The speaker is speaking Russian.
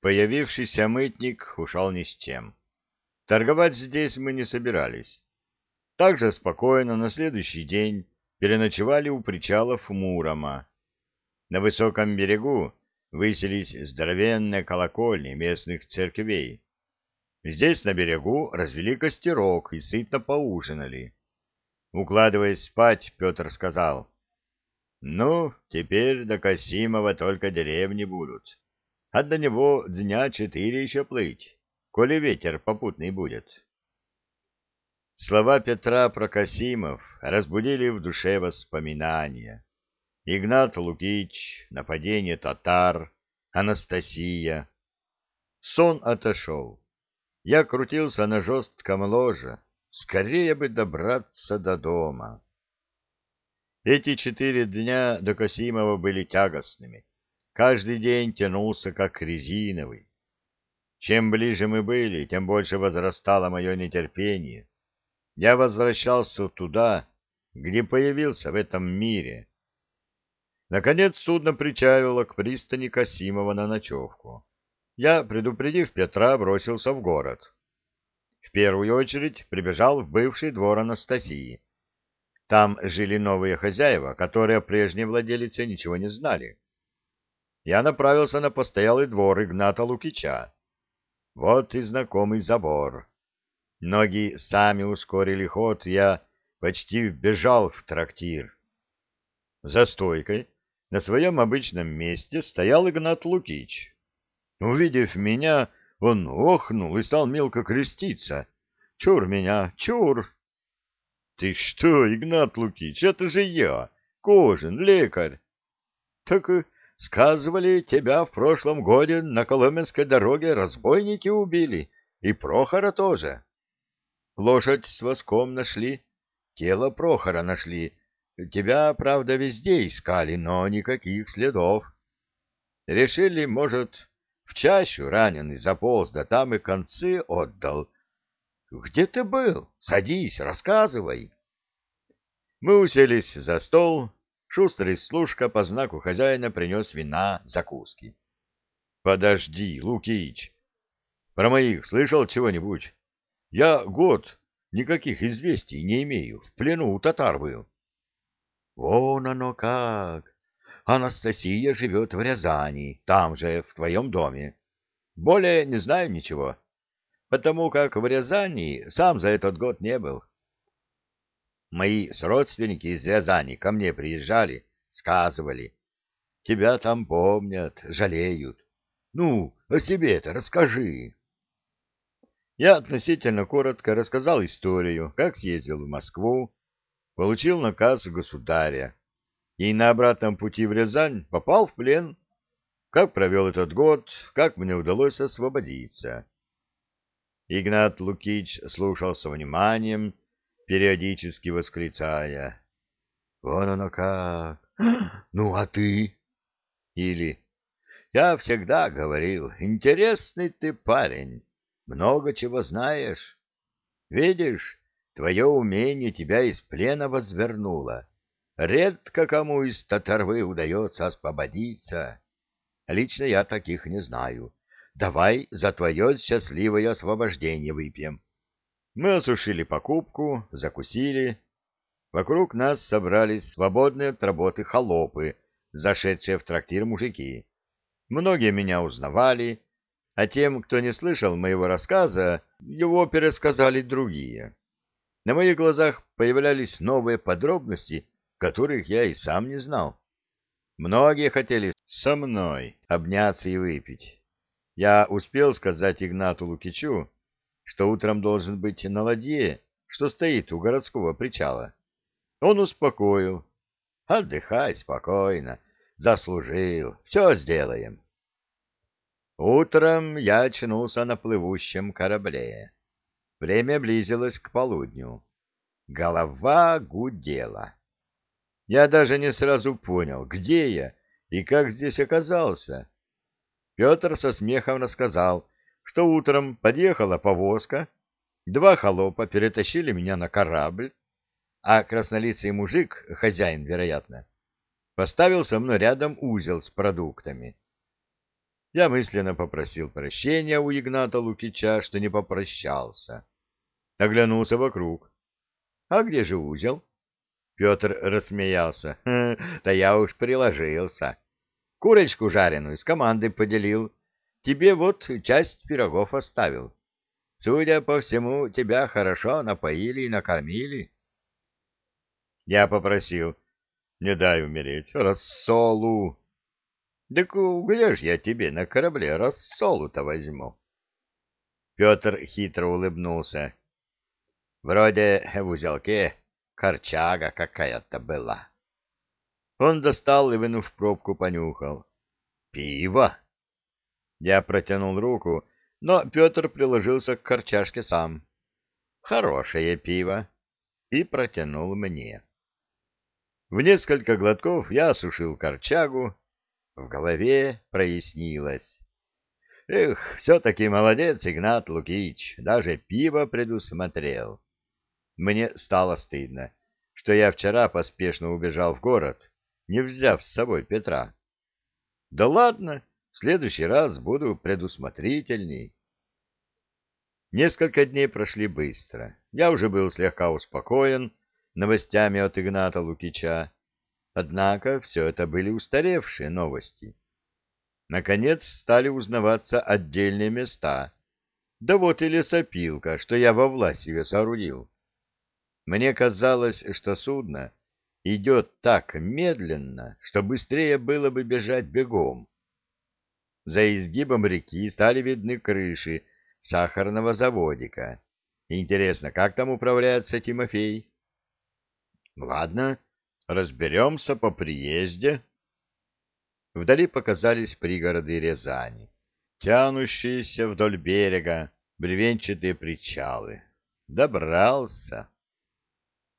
Появившийся мытник ушел ни с чем. Торговать здесь мы не собирались. Также спокойно на следующий день переночевали у причалов Мурома. На высоком берегу высились здоровенные колокольни местных церквей. Здесь на берегу развели костерок и сытно поужинали. Укладываясь спать, Петр сказал, «Ну, теперь до Касимова только деревни будут, а до него дня четыре еще плыть, коли ветер попутный будет». Слова Петра про Касимов разбудили в душе воспоминания. Игнат Лукич, нападение татар, Анастасия. Сон отошел. Я крутился на жестком ложе. Скорее бы добраться до дома. Эти четыре дня до Касимова были тягостными. Каждый день тянулся как резиновый. Чем ближе мы были, тем больше возрастало мое нетерпение. Я возвращался туда, где появился в этом мире. Наконец судно причалило к пристани Касимова на ночевку. Я, предупредив Петра, бросился в город. В первую очередь прибежал в бывший двор Анастасии. Там жили новые хозяева, которые о прежней владелице ничего не знали. Я направился на постоялый двор Игната Лукича. Вот и знакомый забор. Ноги сами ускорили ход, я почти вбежал в трактир. За стойкой на своем обычном месте стоял Игнат Лукич. Увидев меня, он охнул и стал мелко креститься. «Чур меня, чур!» «Ты что, Игнат Лукич, это же я, Кожин, лекарь!» «Так э, сказывали, тебя в прошлом году на Коломенской дороге разбойники убили, и Прохора тоже. Лошадь с воском нашли, тело Прохора нашли, Тебя, правда, везде искали, но никаких следов. Решили, может, в чащу раненый заполз, да там и концы отдал. Где ты был? Садись, рассказывай. Мы уселись за стол. Шустрый служка по знаку хозяина принес вина, закуски. Подожди, Лукич. Про моих слышал чего-нибудь? Я год никаких известий не имею. В плену у татар был. Вон оно как! Анастасия живет в Рязани, там же, в твоем доме. Более не знаю ничего, потому как в Рязани сам за этот год не был. Мои родственники из Рязани ко мне приезжали, сказывали. Тебя там помнят, жалеют. Ну, о себе-то расскажи. Я относительно коротко рассказал историю, как съездил в Москву, получил наказ государя и на обратном пути в Рязань попал в плен. Как провел этот год, как мне удалось освободиться. Игнат Лукич слушал со вниманием, периодически восклицая. «Вон оно как! Ну, а ты?» Или «Я всегда говорил, интересный ты парень, много чего знаешь. Видишь, Твое умение тебя из плена возвернуло. Редко кому из татарвы удается освободиться. Лично я таких не знаю. Давай за твое счастливое освобождение выпьем. Мы осушили покупку, закусили. Вокруг нас собрались свободные от работы холопы, зашедшие в трактир мужики. Многие меня узнавали, а тем, кто не слышал моего рассказа, его пересказали другие. На моих глазах появлялись новые подробности, которых я и сам не знал. Многие хотели со мной обняться и выпить. Я успел сказать Игнату Лукичу, что утром должен быть на ладье, что стоит у городского причала. Он успокоил. Отдыхай спокойно, заслужил, все сделаем. Утром я очнулся на плывущем корабле. Время близилось к полудню. Голова гудела. Я даже не сразу понял, где я и как здесь оказался. Петр со смехом рассказал, что утром подъехала повозка, два холопа перетащили меня на корабль, а краснолицый мужик, хозяин, вероятно, поставил со мной рядом узел с продуктами. Я мысленно попросил прощения у Игната Лукича, что не попрощался. Оглянулся вокруг. А где же узел? Петр рассмеялся. Да я уж приложился. Курочку жареную с командой поделил. Тебе вот часть пирогов оставил. Судя по всему, тебя хорошо напоили и накормили. Я попросил, не дай умереть, рассолу. Да где ж я тебе на корабле рассолу-то возьму? Петр хитро улыбнулся. Вроде в узелке корчага какая-то была. Он достал и, вынув пробку, понюхал. «Пиво!» Я протянул руку, но Петр приложился к корчашке сам. «Хорошее пиво!» и протянул мне. В несколько глотков я осушил корчагу, в голове прояснилось. Эх, все-таки молодец Игнат Лукич, даже пиво предусмотрел. Мне стало стыдно, что я вчера поспешно убежал в город, не взяв с собой Петра. Да ладно, следующий раз буду предусмотрительней. Несколько дней прошли быстро. Я уже был слегка успокоен новостями от Игната Лукича. Однако все это были устаревшие новости. Наконец стали узнаваться отдельные места. Да вот и лесопилка, что я во Власеве соорудил. Мне казалось, что судно идет так медленно, что быстрее было бы бежать бегом. За изгибом реки стали видны крыши сахарного заводика. Интересно, как там управляется Тимофей? Ладно, разберемся по приезде. Вдали показались пригороды Рязани, тянущиеся вдоль берега бревенчатые причалы. Добрался.